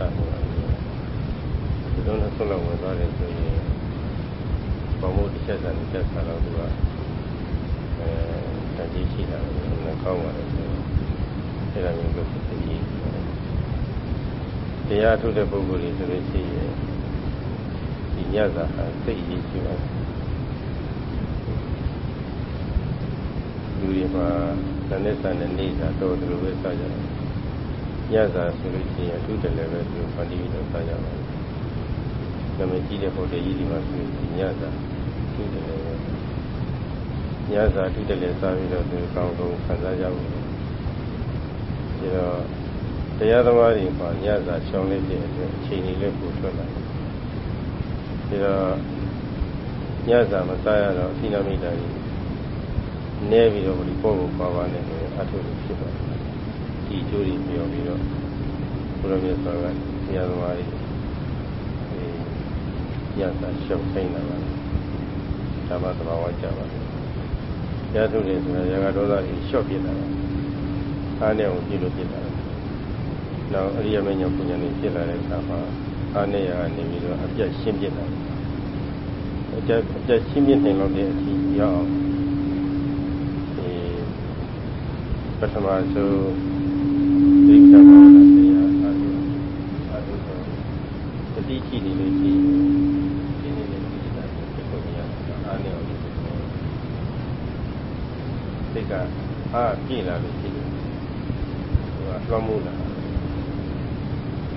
နေပါပြီဒီလိုနဲ့ဆုံးလောက်ဝင်သွားတယ်ဆိုရင်ဘောင်မို့တစ်ချက်စာတစ်ချက်စာတော့သူကအဲတကြီးရှိတာလည်းကောင်းပါတယ်ဆိုတော့အဲ့ဒါမျိုးကိုသိပြီးတရားထုတ်တဲ့ပုဂ္ဂိုလ်တွေဆိုလို့ရှိရင်ဒီညစာဟာသိအရေးကြီးပါတယ်လူတွေမှာတနေ့စာနဲ့နေ့စာတော့ဒီလိုပဲစကြတယ် ညစာဆိုလို့ရှိရင်အထူးတလည်းပဲသူဖန်တီးပြီးတော့စကြပါတယ်။ဒါပေမဲ့ကြီးတဲ့ဟိုတယ်ကြီးဒီမှာဆိုညစာအထူးတလည်းပဲညစာအထူးတလည်းစားပြီးတော့သူကောင်းဆုံးခံစားကြဖို့။ဒါတော့တရားသမားတွေမှာညစာရှောင်းလေးတဲ့အတွက်အချိန်ကြီးလည်းပိုထွက်လာတယ်။ဒါတော့ညစာမစားရတော့အဖိနာမိတာကြီးနဲပြီးတော့ဒီပုံကိုပါပါနဲ့အထုလို့ဖြစ်ပါတယ် ဒီကျိုးကြီးပြောပြီးတော့ဘုရားမြတ်စွာကတရားသမားတွေအဲညတာရှုပ်ဆိုင်လာပါတယ်ဒါမှသဘာဝကြပါတယ်တရားထုတယ်ဆိုတာရာဂဒေါသကြီးရှော့ပြတာပါအားနဲ့ကိုပြလို့ပြတာနောက်အရိယမညပုညနေဖြစ်လာတဲ့အခါမှာအားနဲ့ရာကနေပြီးတော့အပြတ်ရှင်းပြတာအပြတ်အပြတ်ရှင်းပြနိုင်လို့တဲ့အထိရောက်အောင်ပထမဆုံး သိက္ခာဘာဝနာတရားအားဖြင့်အားဖြင့်တတိရှိနေလို့ရှိရင်ဒီနေ့လည်းဒီတိုင်းဖြစ်ပေါ်ရအားနေအောင်လုပ်တယ်သိက္ခာအားပြည့်လာလို့ရှိရင်ဟိုကလွှမ်းမိုးလာ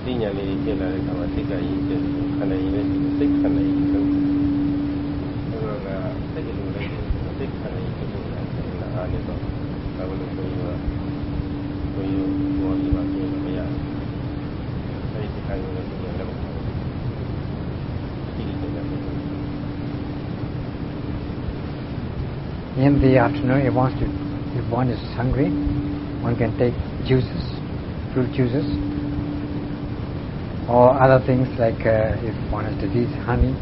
သိဉာဏ်လေးဖြစ်လာတဲ့အခါမှာသိက္ခာရည်ဖြစ်ခန္ဓာရည်နဲ့သိက္ခာနဲ့လုံး In the afternoon, if one, to, if one is hungry, one can take juices, fruit juices, or other things like uh, if one has disease, honey,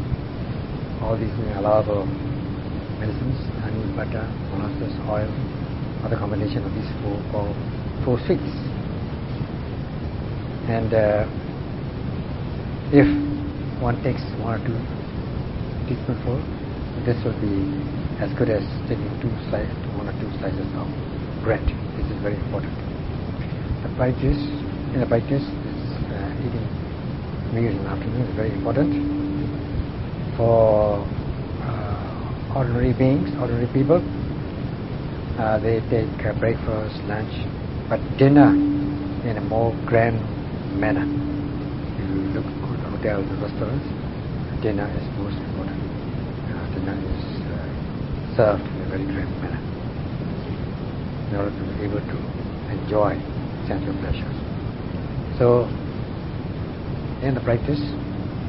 all these allowable medicines, honey, butter, molasses, oil, other combination of these four four sweets. And uh, if one takes one or two teaspoonful, this will be as good as taking two slices, one or two slices of bread. This is very important. The practice, in the practice, is uh, eating meals in the afternoon is very important for uh, ordinary beings, ordinary people uh, they take uh, breakfast, lunch, but dinner in a more grand manner. If you look at hotels and restaurants, dinner is most important. Uh, dinner is served in a very grand manner in order to be able to enjoy sensual pleasures. So, in the practice,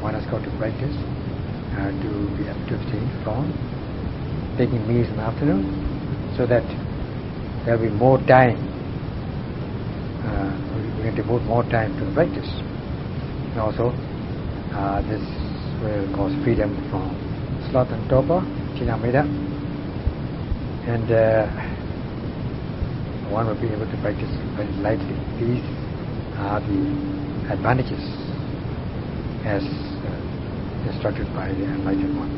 one has got to practice uh, to be able to abstain from taking meals in the afternoon so that there will be more time, uh, we can devote more time to the practice. And also, uh, this will cause freedom from sloth and torpor, chinamida, and uh, one will be able to practice very lightly. These are the advantages as uh, instructed by the enlightened one,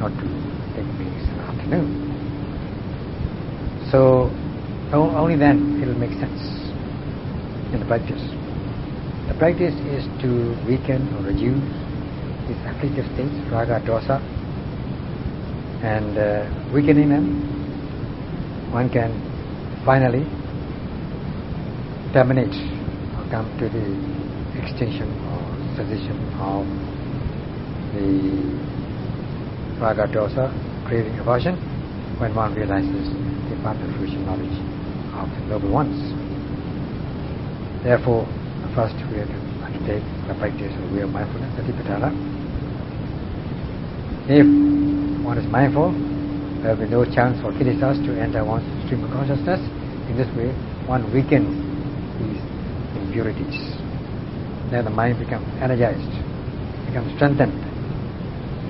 not to take meals in the afternoon. So only then it will make sense in the practice. The practice is to weaken or reduce these afflictive states, raga, dosa, and uh, weakening them, one can finally terminate or come to the extinction or cessation of the raga, dosa, craving, aversion, when one realizes the path of fruition knowledge of the noble ones. Therefore, first we have to undertake the practice of real mindfulness, satipatthana. If one is mindful, there will be no chance for kilesas to enter one's stream of consciousness. In this way, one weakens these impurities. Then the mind becomes energized, becomes strengthened,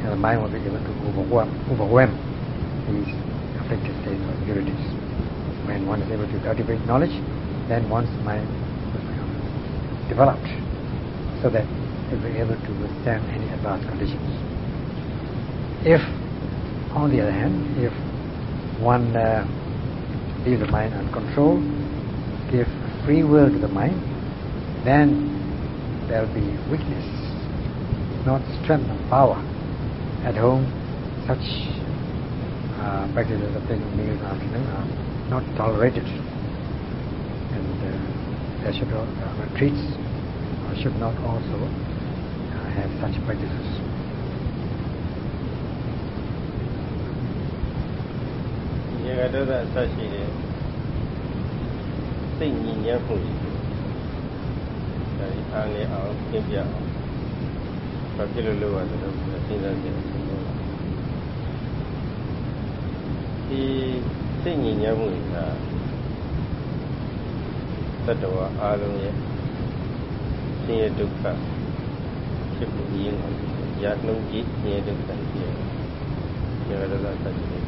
and the mind will be able to overwhelm, overwhelm these afflicted states or impurities. When one is able to cultivate knowledge, then one's mind will become developed so that it will be able to withstand any adverse conditions. If, on the other hand, if one uh, leaves the mind uncontrolled, give free will to the mind, then there will be weakness, not strength and power. At home, such uh, practices of taking meals afternoon are not tolerated. And uh, there should, uh, retreats should not also uh, have such practices. ကဒေါသအဆက်ရှိတယ်စိတ်ညစ်ညမ်းမှုတွေဒါဒီအားလည်းအောင်ပြပြအောင်ဘာဖြစ်လို့လုပ်ရလဲတော့စဉ်းစားကြည့်တယ်ဒီစိတ်ညစ်ညမ်းမှုတွေကတတ္တဝါအားလုံးရဲ့ဆင်းရဲဒုက္ခဖြစ်မှုရင်းရာနှုံးကြည့်ဆင်းရဲဒုက္ခဖြစ်ရတယ်။ဒါကတော့ဆက်ကြည့်နေ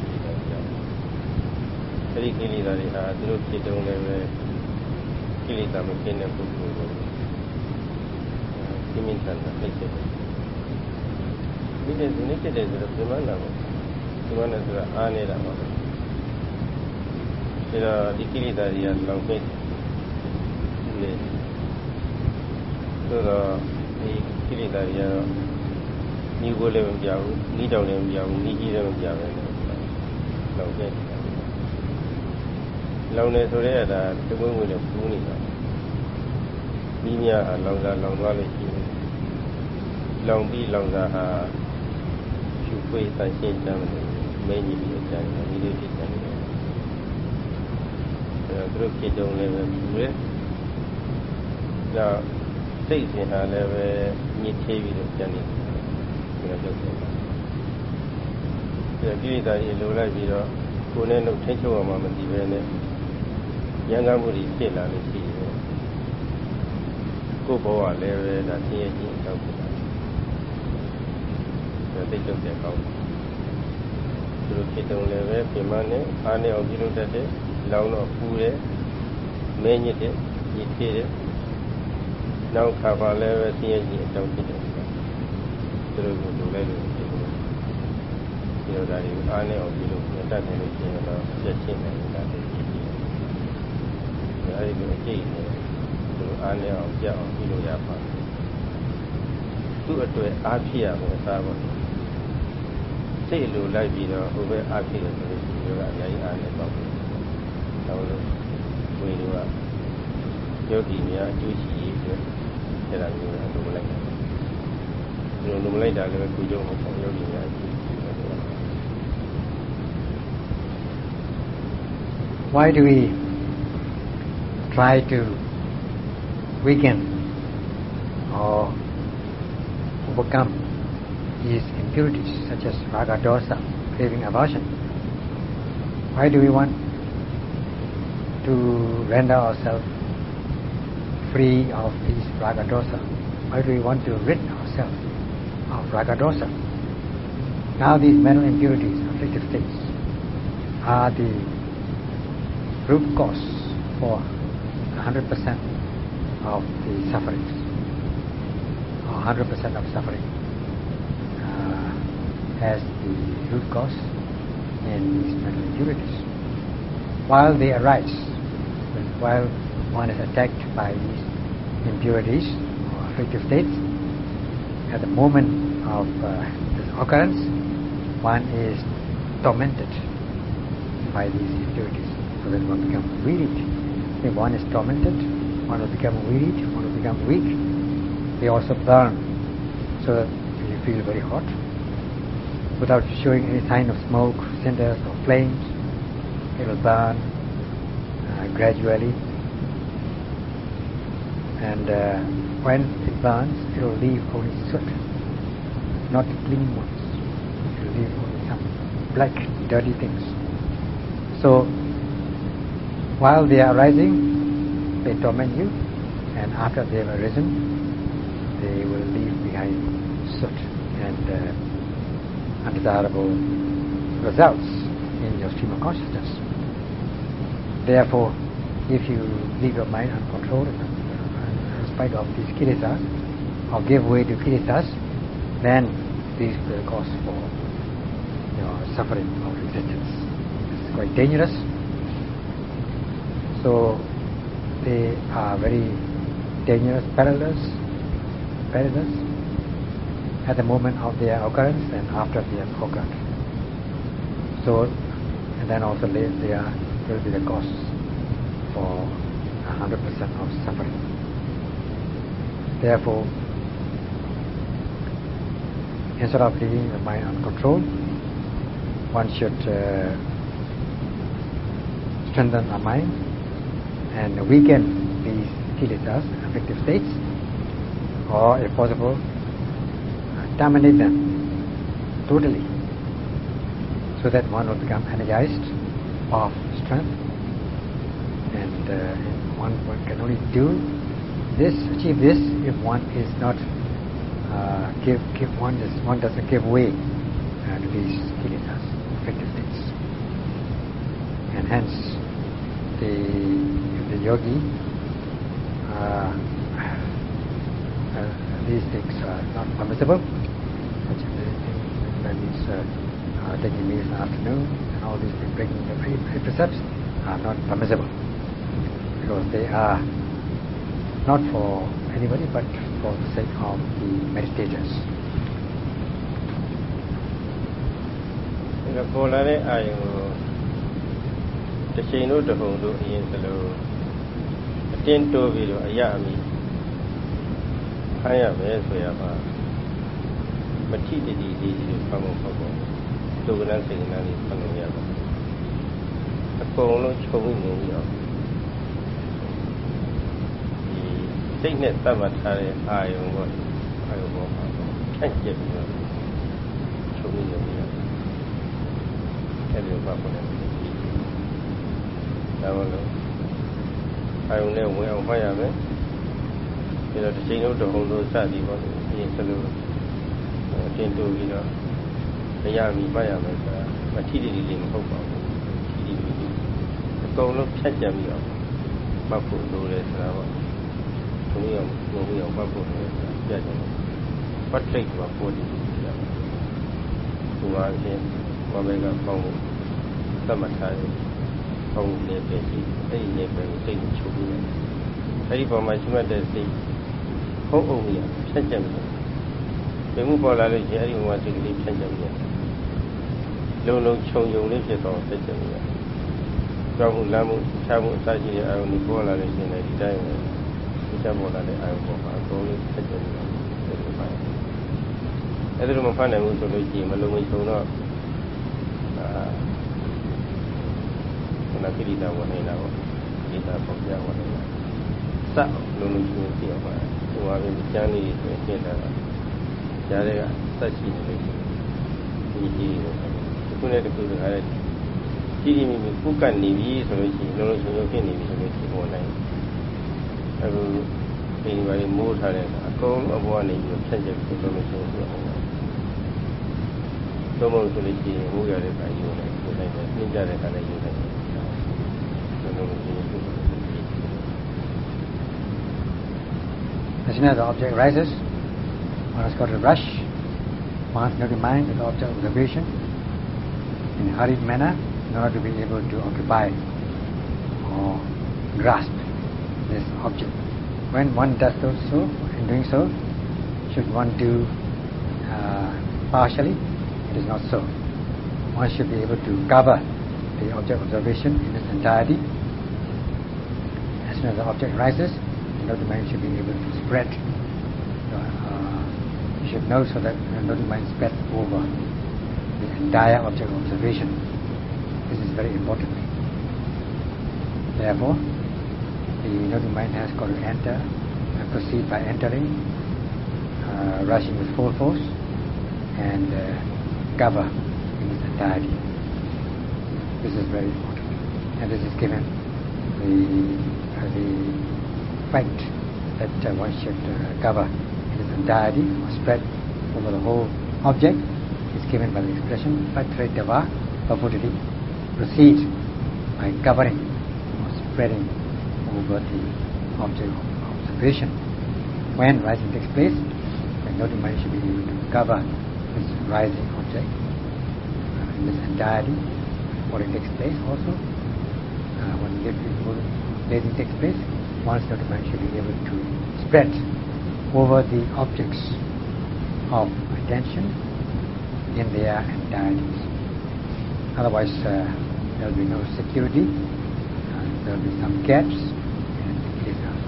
ကြတယ်။ အဲဒီကိလေသာတွေဟာသူတို့ဖြစ်တုံးလည်းပဲကိလေသာမကင်းတဲ့ပုဂ္ဂိုလ်ကိုပြင်းပြင်းထန်ထန်နှိမ့်ဆက်တယ်။ဒီတဲ့ဒီနေ့ဖြစ်တယ်ဆိုတော့ပြမနာပေါ့။ပြမနာဆိုတာအားနေတာပေါ့။ဒါတော့ဒီကိလေသာတွေကလောင်ပိတ်တယ်။ဆိုတော့ဒီကိလေသာတွေကတော့ညီကိုလည်းမပြောဘူးနီးတောင်လည်းမပြောဘူးနီးကြီးလည်းမပြောပဲလောင်ပိတ် လောင်နေဆိုရဲဒါတကွင်းဝင်နဲ့ပူးနေတာမိမြဟာလောင်စားလောင်သွားလို့ရှိရင်လောင်ပြီးလောင်စားဟာဖြူပွေးတန်ရှင်းချမ်းတယ်မင်းကြီးပြီးကြတယ်ဒီလိုဖြစ်တယ်အဲဒါသူတို့ဖြစ်တုံးလည်းပဲဘူးလေဒါစိတ်စဉ်ဟာလည်းပဲညစ်သေးပြီးတော့ကျန်နေတယ်ဒီလိုပြောတယ်ဒီကိလေသာတွေလိုလိုက်ပြီးတော့ကိုယ်နဲ့နှုတ်ထိချုပ်အောင်မှမသိပဲနဲ့ ရံကားမှုတွေဖြစ်လာလို့ရှိရင်ကိုယ်ဘဝလည်းပဲဒါဆင်းရဲခြင်းအကြောင်းဖြစ်တာဒါသိကြတဲ့ကောင်းသူတို့ဖြစ်တုံးလည်းပဲပြင်မနဲ့အားနဲ့အောင်ပြုလုပ်တတ်တယ်လောင်းတော့ပူတယ်မဲညစ်တယ်ညစ်သေးတယ်နောက်ခါပါလည်းပဲဆင်းရဲခြင်းအကြောင်းဖြစ်တယ်သူတို့ကိုလိုလိုက်လို့ဖြစ်တယ်ဒီလိုဒါတွေအားနဲ့အောင်ပြုလုပ်တတ်တယ်လို့ရှိရင်တော့ပြည့်ချင်းတယ်ဒါတွေဖြစ်တယ် အဲဒီလိုအကျိတ်နဲ့သူအားနဲ့အောင်ကြောက်အောင်ပြုလုပ်ရပါသူ့အတွက်အားဖြစ်ရမယ်အစားပါစိတ်လိုလိုက်ပြီးတော့ဟိုဘက်အားဖြစ်တယ်ဆိုလို့ရှိရင်ကအများကြီးအားနဲ့ပေါ့။ဒါလို့ဝိတို့ကယောဂီများအကျိုးရှိရေးအတွက်အဲ့ဒါမျိုးလည်းလိုမလိုက်ဘူး။ဒီလိုလိုမလိုက်တာလည်းကုကျုံမဟုတ်ယောဂီများအကျိုးရှိတယ် Why do we try to weaken or overcome these impurities such as raga dosa, craving aversion? Why do we want to render ourselves free of these raga dosa? Why do we want to rid ourselves of raga dosa? Now these mental impurities, afflictive states, are the root cause for 100% of the sufferings, or 100% of suffering uh, has the root cause in these mental impurities. While they arise, while one is attacked by these impurities or afflictive states, at the moment of uh, this occurrence, one is tormented by these impurities, so that one becomes wearied. If one is tormented, one will become wearied, one will become weak. They also burn, so that you feel very hot, without showing any sign of smoke, cinders, or flames. It will burn uh, gradually, and uh, when it burns, it will leave only soot, not clean ones. It will leave only some black, dirty things. So, while they are rising, they torment you, and after they have arisen, they will leave behind soot and uh, undesirable results in your stream of consciousness. Therefore, if you leave your mind uncontrolled, in spite of these kilesas, or give way to kilesas, then these will cause for you know, suffering of existence. It's quite dangerous. So they are very dangerous, perilous, perilous at the moment of their occurrence and after they have occurred. So, and then also later they are will be the cause for 100% of suffering. Therefore, instead of leaving the mind uncontrolled, one should uh, strengthen our mind and weaken these kilesas, affective states, or if possible, terminate them totally, so that one will become energized, of strength, and uh, one, can only do this, achieve this, if one is not uh, give, give one is one doesn't give way uh, to these kilesas, affective states, and hence the yogi uh, uh, these things are not permissible. Such that means uh, uh, taking meals in the afternoon and all these things, breaking the precepts are not permissible because they are not for anybody but for the sake of the meditators. ဒါပေါ်လာတဲ့အာယုံကိုတစ်ချိန်တို့တစ်ပုံတို့အရင်စလို့အ တင်းတိုးပြီးတော့အရအမိခိုင်းရမယ်ဆိုရပါမထိတတိလေးကြီးကိုဖတ်ဖို့ပေါ့ပေါ့ဒုက္ခနဲ့စိတ်နဲ့လေးဖတ်လို့ရပါအကုန်လုံးခြုံပြီးနေပြီးတော့စိတ်နဲ့သတ်မှတ်ထားတဲ့အာယုံပေါ့အာယုံပေါ်မှာဖြတ်ကျက်ပြီးတော့ချုပ်နေနေရအဲ့ဒီဘာပေါ်လဲဒါမှလို့ အာယုံနဲ့ဝင်အောင်မှတ်ရမယ်ပြီးတော့တစ်ချိန်လုံးတဟုန်လို့စသည်ပေါ့ဒီစလို့တင်တူပြီးတော့တရားမိမှတ်ရမယ်ဆိုတာမထီတည်တည်မဟုတ်ပါဘူးထီတည်တည်အကုန်လုံးဖြတ်ကျက်ပြီးတော့မှတ်ဖို့လိုတယ်ဆိုတာပေါ့ဘုံရောဘုံရောပတ်ဖို့လည်းပြတ်တယ်ပတ်ထိတ်ကပို့တယ်သူကချင်းမဘေကပေါင်းသတ်မှတ်ထားတယ် ပေါင်းနေပဲရှိအဲ့ဒီနေပဲစိတ်ချုပ်ပြီးတယ်အဲ့ဒီပေါ်မှာရှိမှတ်တဲ့စိတ်ဟုတ်အောင်ရဖြတ်ချက်ပြီးဘယ်မှုပေါ်လာလို့ရှိရင်အဲ့ဒီမှာစိတ်ကလေးဖြတ်ချက်ပြီးလုံလုံခြုံခြုံလေးဖြစ်တော့ဖြတ်ချက်ပြီးကြောက်မှုလမ်းမှုချမှုအစရှိတဲ့အာရုံတွေပေါ်လာလို့ရှိရင်ဒီတိုင်းပဲချက်ပေါ်လာတဲ့အာရုံပေါ်မှာအကုန်လုံးဆက်ကြည့်နေတာဖြစ်ပါတယ်။အဲဒီလိုမဖတ်နိုင်ဘူးဆိုလို့ရှိရင်မလုံးမချုံတော့အာ ခဏကိရိတာဝင်နေတာပေါ့ကိရိတာပေါ့ပြဝင်နေတာစလုံးလုံးချုံကြည့်ရပါတယ်။ဟိုဟာပြီးကျန်းလေးဆိုရှင်းတာကကြားတွေကဆက်ရှိနေလို့ဒီကြီးတွေခုနဲ့တခုတခါလေးကြီးကြီးမိမိကုကတ်နေပြီဆိုလို့ရှိရင်လုံးလုံးချုံချုံဖြစ်နေပြီဆိုလို့ရှိရင်ဝင်နိုင်အခုဒီဘာတွေမိုးထားတဲ့အကုန်အပေါ်ကနေပြီးဖြတ်ချက်ဖြစ်လို့ရှိရင်ပြောအောင်သုံးဖို့ဆိုလို့ရှိရင်မိုးရတဲ့ခါယူနေယူနိုင်တယ်နှင်းကြတဲ့ခါလည်းယူနိုင်တယ်သုံးဖို့ရှိရင် As soon as the object rises, one has got to rush, one has got to mind the object observation in a hurried manner in order to be able to occupy or grasp this object. When one does so, in doing so, should one do uh, partially? It is not so. One should be able to cover the object observation in its entirety. As the object rises, the noted mind should be able to spread. Uh, you should know so that the noted mind spreads over the entire object observation. This is very important. Therefore, the noting mind has got to enter and proceed by entering, uh, rushing with full force, and uh, cover in its entirety. This is very important. And this is given the, uh, the fact that uh, one should uh, cover in its entirety or spread over the whole object is given by the expression patretava papuditi proceed by covering or spreading over the object of observation. When rising takes place, the noting mind should be able to cover this rising object uh, in this entirety when it takes place also. Uh, when blazing takes place, one's noting mind should be able to spread over the objects of attention in their entireties. Otherwise, uh, there will be no security. There will be some gaps the kilesas.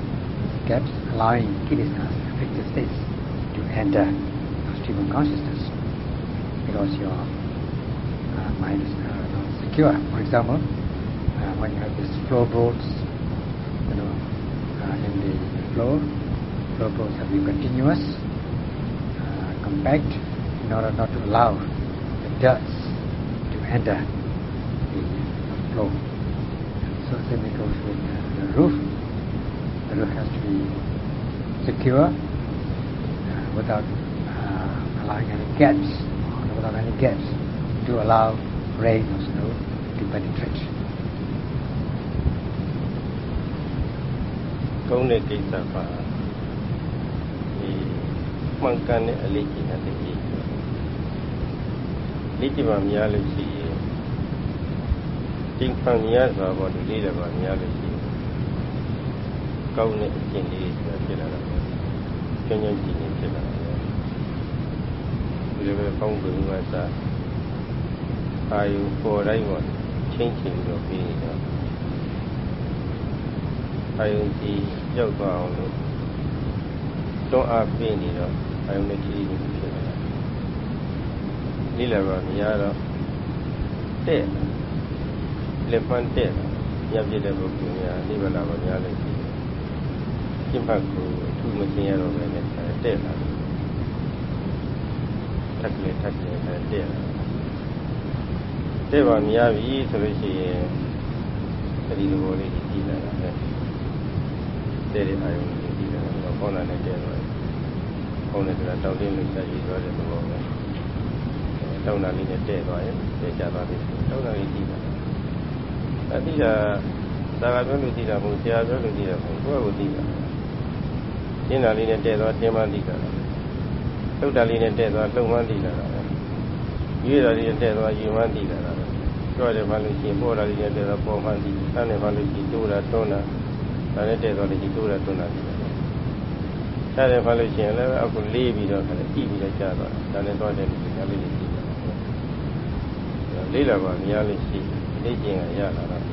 Gaps allowing kilesas, affected states, to enter the stream of consciousness because your uh, mind is uh, not secure. For example, uh, when you have these floorboards, you know, in the floor, floorboards have to be continuous, uh, compact, in order not to allow the dirt to enter the floor. So same goes with the roof. The roof has to be secure uh, without uh, allowing any gaps, without any gaps to allow rain or snow to penetrate. ကုန်းတဲ့ကိစ္စပါဒီမှန်ကန်တဲ့အလေးကြီးနဲ့တည်းလေ့ကျင့်ပါများလို့ရှိရင်ကျင့်ခံများစွာပေါ့ဒီလေးလည်းပါများလို့ရှိရင်ကောင်းတဲ့အကျင့်လေးဆိုတာဖြစ်လာတာပဲကျဉ်းကျဉ်းကြည့်နေဖြစ်လာတာပဲဒီလိုပဲပေါင်းပြီးမှစားအာယုပေါ်တိုင်းပေါ့ချင်းချင်းတော့ပြီးနေတော့ အာယုကြီးရောက်သွားအောင်လို့တွန်းအားပေးနေတော့အာယုနဲ့ကြီးကြီးဖြစ်လာလိလဘာများတော့တဲ့လက်ဖန်တဲ့ညပြတဲ့ပုဂ္ဂိုလ်များနိဗ္ဗာန်ဘာများလဲရှိတယ်။ပြတ်ပတ်ကိုအထူးမသိရတော့ပဲနဲ့တဲ့လာတယ်။ထက်ကလေးထက်ကလေးတဲ့လာတဲ့ဘာများပြီဆိုလို့ရှိရင်ဒီလိုလေးကြည့်လာတာပဲ။ တဲ့တဲ့အာယုံကိုကြည့်လာတော့ခေါင်းလာနဲ့တဲ့တော့ခေါင်းနဲ့ကတောင်းတင်းလို့ဆက်ပြီးသွားတဲ့သဘောပဲ။တောင်းတာလေးနဲ့တဲ့သွားရင်တဲ့ကြသွားပြီတောင်းတာလေးကြည့်တာအတိတာသာကပြောလို့ကြည့်တာမဟုတ်ဆရာပြောလို့ကြည့်တာမဟုတ်ကိုယ့်ကိုကြည့်တာကျင်းတာလေးနဲ့တဲ့သွားတင်းမှကြည့်တာလှုပ်တာလေးနဲ့တဲ့သွားလှုပ်မှကြည့်တာရွေးတာလေးနဲ့တဲ့သွားယူမှကြည့်တာကြောက်တယ်မှလို့ရှိရင်ပေါ်တာလေးနဲ့တဲ့သွားပေါ်မှကြည့်ဆန်းတယ်မှလို့ရှိရင်တိုးတာတွန်းတာ ဒါနဲ့တဲ့သွားလို့ရှိရင်တိုးတာတွန်းတာကြည့်တာဆက်တယ်မှလို့ရှိရင်လည်းအခုလေးပြီးတော့ခါကြည့်ပြီးတော့ကြာသွားတာဒါနဲ့တော့တဲ့လူကလေးကြည့်လေးလာပါမရလို့ရှိလေ့ကျင့်ရရလာတော့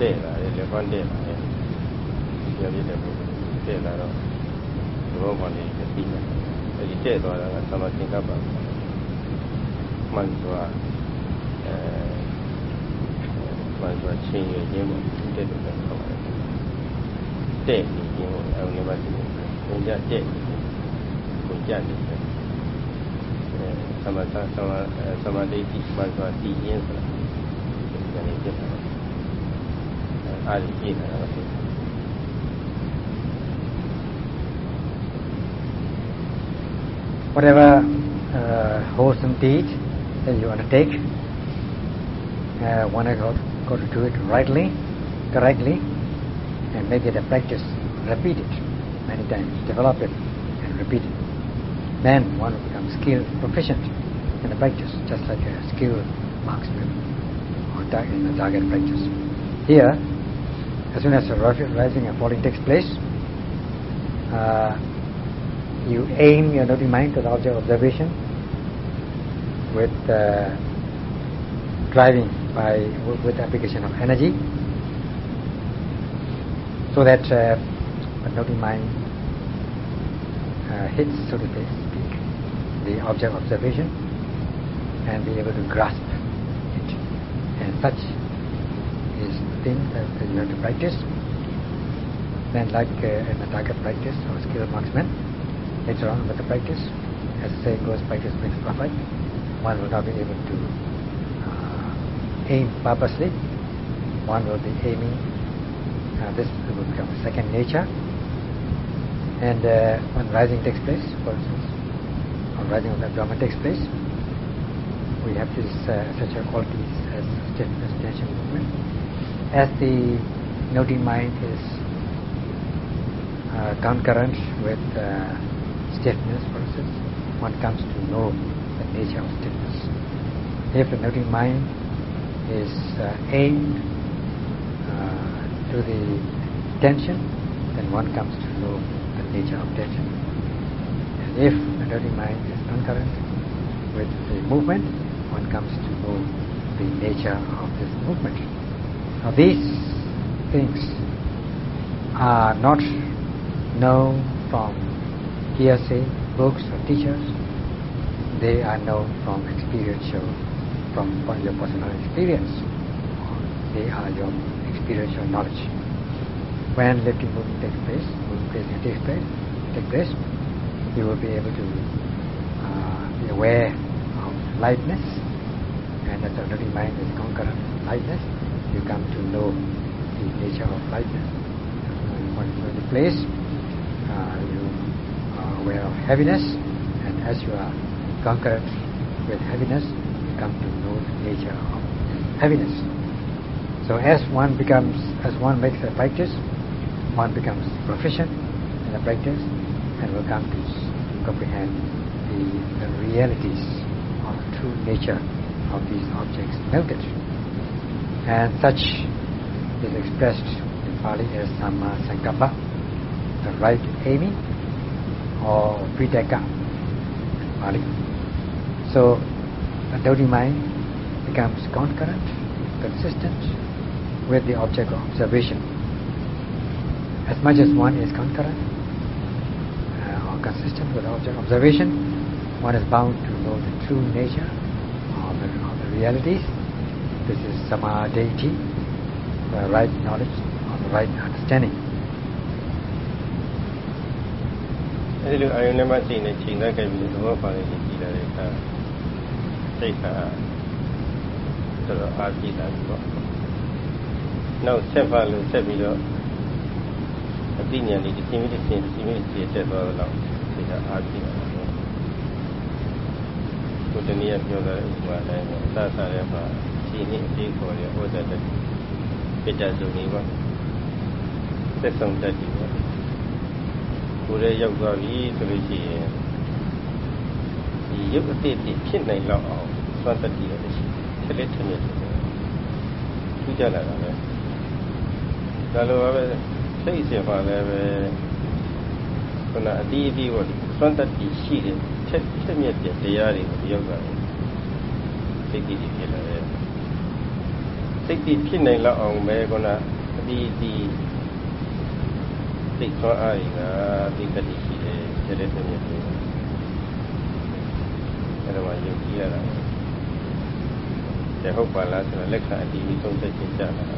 တဲ့လာတယ်လေဖန်တဲ့လာတယ်ရပြတဲ့ပုဂ္ဂိုလ်တဲ့လာတော့ဘောမှလည်းသိတယ်အဲဒီတဲ့သွားတာကသမသင်္ကပ္ပမှန်စွာအဲမှန်စွာချင်းရခြင်းပေါ့တဲ့လို့ပြောပါတ tecniche, è Whatever that you undertake, uh, want to go, go to do it rightly, correctly, and make it a practice. Repeat it many times, develop it and repeat it. Then one will become skilled, proficient in the practice, just like a skilled marksman or in the target practice. Here, as soon as a rising and falling takes place, uh, you aim your noting mind to the object observation with uh, driving by with, with application of energy, so that uh, the noting mind uh, hits, so to speak, the object of observation and be able to grasp it. And such is the thing that, that you have to practice. Then like uh, in the target practice or skill marksman, later on with the practice, as the saying goes, practice makes perfect. One will not be able to uh, aim purposely. One will be aiming. Uh, this will become second nature. And uh, when rising takes place, for instance, when rising of the abdomen takes place, we have these uh, such qualities as tension, movement. As the noting mind is uh, concurrent with uh, stiffness, for instance, one comes to know the nature of stiffness. If the noting mind is uh, aimed to the tension, then one comes to know the nature of tension. And if the noting mind is concurrent with the movement, one comes to know the nature of this movement. Now these things are not known from hearsay, books or teachers. They are known from experiential, from your personal experience. They are your experiential knowledge. When lifting movement takes place, movement takes place, take place, you will be able to uh, be aware of lightness, and as the already mind is concurrent lightness, you come to know the nature of lightness. When you the place, uh, you are aware of heaviness, and as you are conquered with heaviness, you come to know the nature of heaviness. So as one becomes, as one makes a practice, one becomes proficient in the practice and will come to comprehend the, the realities of the true nature of these objects melted. And such is expressed in Pali as Samma Sankappa, the right aiming, or Vitakka in Pali. So the doubting mind becomes concurrent, consistent with the object of observation. As much as one is concurrent uh, or consistent with the object of observation, one is bound to know the true nature of the, of the realities. This is samadhi, the right knowledge or the right understanding. အဲဒီလိုအာယုန်နဲ့မှစိတ်နဲ့ချိန်သက်ခဲ့ပြီးသဘောပေါက်နေကြည့်လာတဲ့အခါစိတ်ကဆိုတော့အာကြည့်လာပြီပေါ့ နောက်ဆက်ပါလို့ဆက်ပြီးတော့အသိဉာဏ်လေးတစ်ချိန်တစ်ချိန်တစ်ချိန်တစ်ချိန်တက်သွားတော့စိတ်ကအာကြည့်လာတယ်ကိုတနည်းပြောတာဥပမာတိုင်းပဲအစစရဲမှာရှင်နေအပြီးခေါ်ရဟောတဲ့ပိတ္တဇုန်ကြီးပေါ့သက်ဆောင်တတ်တယ်ပေါ့ကိုယ်ရဲ့ရောက်သွားပြီဆိုလို့ရှိရင်ဒီရုပ်အတိတ်ဖြစ်နိုင်တော့အောင်စွမ်းတတ်ရတဲ့ရှိချက်လက်ထမြက်တယ်ထူးကြလာတာပဲ ဒါလိုပါပဲစိတ်စဉ်ပါလည်းပဲခုနအတီးအတီးပေါ့စွမ်းတတ်ရှိတယ်ချက်ချက်မြက်တဲ့တရားတွေကိုရောက်သွားတယ်စိတ်တည်ဖြစ်လာတယ်စိတ်တည်ဖြစ်နိုင်လောက်အောင်ပဲခုနအတီးအတီးစိတ်ဆွမ်းအားတွေကဒီကတိရှိတယ်ချက်လက်ထမြက်တယ်အဲ့ဒါမှယုံကြည်ရတာတဲ့ဟုတ်ပါလားဆိုတော့လက်ခံအတီးပြီးသုံးသက်ခြင်းကြတာ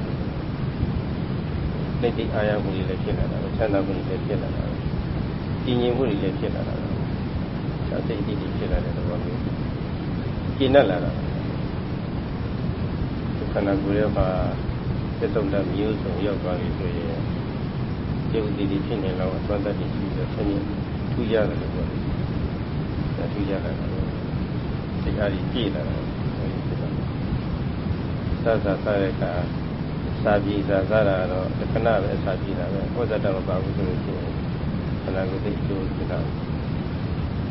လက်တိအာရမှုတွေလည်းဖြစ်လာတာပဲချမ်းသာမှုတွေလည်းဖြစ်လာတာပဲတည်ငြိမ်မှုတွေလည်းဖြစ်လာတာပဲသာစိတ်တည်တည်ဖြစ်လာတဲ့သဘောမျိုးကျင့်တတ်လာတာခန္ဓာကိုယ်ရဲ့မှာသစ္စုံတမျိုးစုံရောက်သွားပြီဆိုရင်ရုပ်တည်တည်ဖြစ်နေတော့အသွမ်းတတ်တည်ရှိပြီးတော့ဆင်းရဲထူးရတယ်လို့ပြောတယ်ဒါထူးရတာတော့ဒီအားကြီးကြည့်လာတာသာသာသာရက စာပြည်သာသာတာတော့ခဏပဲစာပြည်တာပဲဟောဇတ်တော်မပါဘူးဆိုလို့ရှိရင်ခန္ဓာကိုယ်သိကျိုးဖြစ်တာ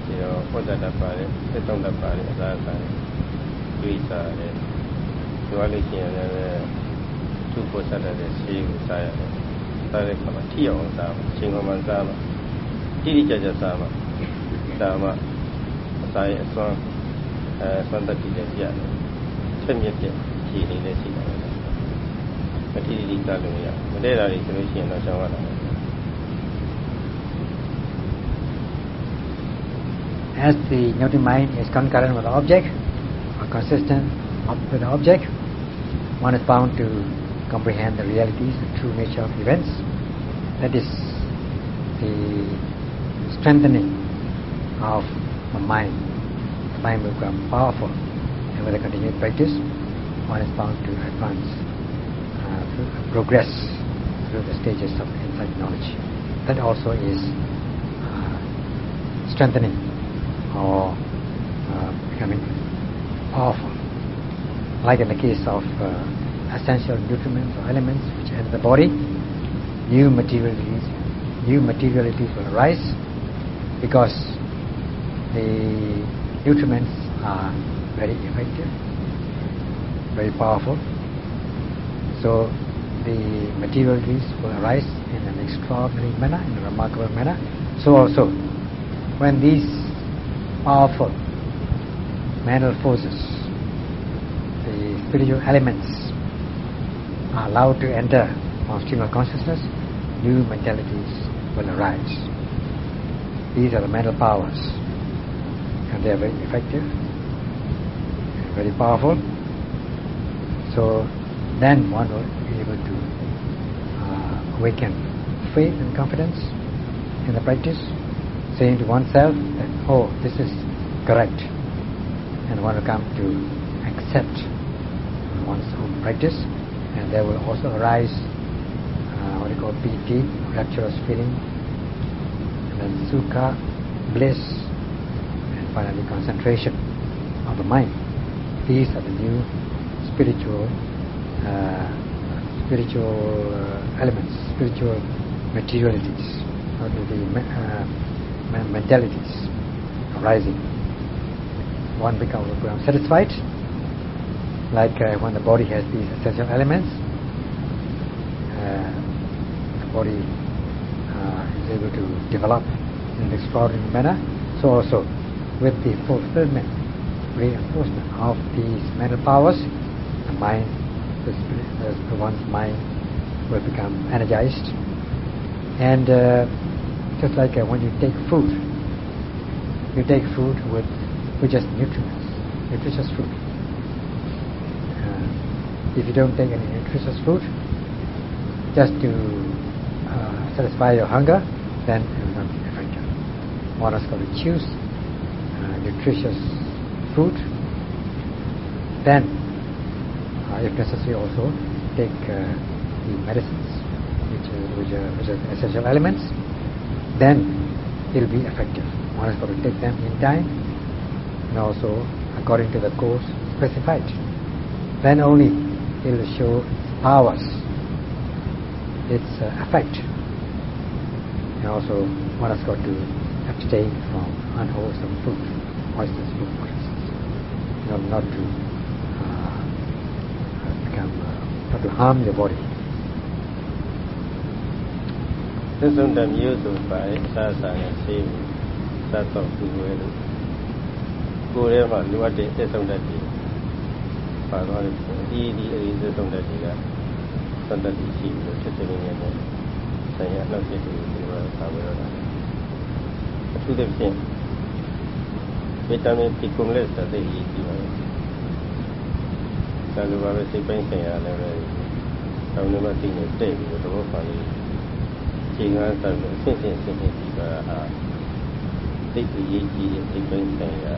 ဒီတော့ဟောဇတ်တပါတယ်သစ္စုံတပါတယ်အသာအသာတွေးစားတယ်ပြောလို့ရှိရင်လည်းသူ့ပေါ်ဆက်တဲ့ဆေးကိုစားရတယ်စားတဲ့ခါမှာထိအောင်စားမှာချိန်မှန်စားမှာတိတိကျကျစားမှာဒါမှအစာရဲ့အစွမ်းအဲစွမ်းတတ်တည်တဲ့ပြရတယ်ဆက်မြင့်တဲ့ခြေလေးလည်းရှိတာပဲ မတိတိစားလို့ရမတည့်တာတွေဆိုလို့ရှိရင်တော့ရှောင်ရတာ As the noting mind is concurrent with the object, or consistent with the object, one is bound to comprehend the realities, the true nature of events. That is the strengthening of the mind. The mind will become powerful, and with a continued practice, one is bound to advance, uh, through, progress through the stages of insight knowledge. That also is uh, strengthening or uh, becoming powerful. Like in the case of uh, essential nutrients or elements which enter the body, new materialities, new materialities will arise because the nutrients are very effective, very powerful. So the materialities will arise in an extraordinary manner, in a remarkable manner. So also, when these powerful mental forces, the spiritual elements, are allowed to enter on stream of consciousness, new mentalities will arise. These are the mental powers, and they are very effective, very powerful. So then one will be able to uh, awaken faith and confidence in the practice, saying to oneself that, oh, this is correct, and one will come to accept one's own practice, and there will also arise uh, what we call piti, rapturous feeling, and then sukha, bliss, and finally concentration of the mind. These are the new spiritual spiritual uh, elements, spiritual materialities, or the uh, mentalities arising. One becomes satisfied, like uh, when the body has these essential elements, uh, the body uh, is able to develop in an extraordinary manner. So also with the fulfillment, reinforcement of these mental powers, the mind the, the one's mind will become energized. And uh, just like uh, when you take food, you take food with, with just nutrients, nutritious food. Uh, if you don't take any nutritious food, just to uh, satisfy your hunger, then it will not be effective. One has got to choose nutritious food, then if necessary also take uh, the medicines which, which, are, which are essential elements, then it will be effective. One has got to take them in time and also according to the course specified. Then only it will show powers, its uh, effect. And also one has got to abstain from unwholesome food, oysters food for instance, not, not to to harm the body. This one them used by Sasa and Save Sat of Kuwelu. ကိုယ်ထဲမှာလိုအပ်တဲ့အစ်ဆုံးတတ်တယ်။ပါသွားလို့ဒီဒီအရင်အစ်ဆုံးတတ်တယ်ကသတ္တတိရှိလို့ဖြစ်တဲ့နေရာမှာဆရာနောက်ဖြစ်တယ်ဒီမှာသာဝရတာ။အထူးသဖြင့်ဗီတာမင်ပီကွန်လက်စတဲ့ရည်ကြီးပါလား ဒါလိုပါပဲစိတ်ပိုင်းဆိုင်ရာလည်းပဲတောင်းနေမှသိနေတဲ့ပြီးတော့ဘောပါလေးချိန်ကားဆက်လို့ဆင့်ဆင့်ဆင့်ဆင့်ဒီပါဟာစိတ်ကြီးရေးကြီးတဲ့စိတ်ပိုင်းဆိုင်ရာ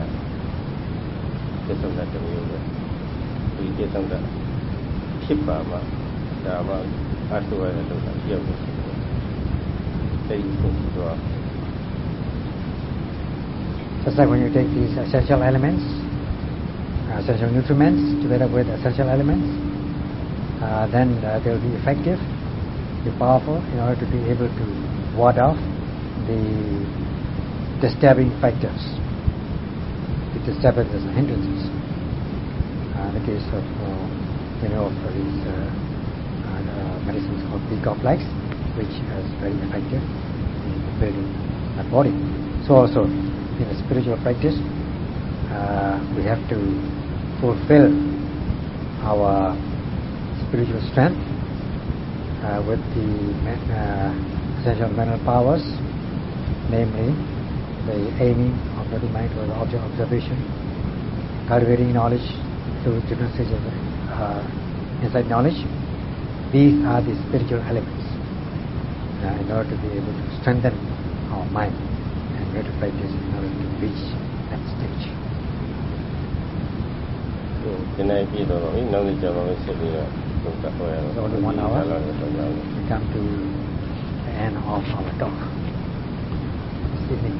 သစ္စာတမျိုးပဲဒီသစ္စာတဖြစ်ပါမှာဒါမှအထုရတဲ့လို့ပြောလို့ရှိတယ်စိတ်ကိုတော့ Just like when you take these essential elements, essential nutriments together with essential elements, uh, then uh, they will be effective, be powerful in order to be able to ward off the disturbing factors, the disturbances and hindrances. Uh, in the case of, you know, of these medicines called B complex, which is very effective in building the body. So also in a spiritual practice, uh, we have to fulfill our spiritual strength uh, with the uh, essential mental powers, namely the aiming of the mind towards the object observation, cultivating knowledge through different stages of uh, insight knowledge. These are the spiritual elements uh, in order to be able to strengthen our mind and we to practice in order to reach that stage. ဒီနေ့ပြည်တော့ပြီနောက်နေ့ကျတော့ဆက်ပြီးတော့ဘုရားဟောရအောင် So only one hour. လောက်တော့လောက် We come to the end of our talk this evening.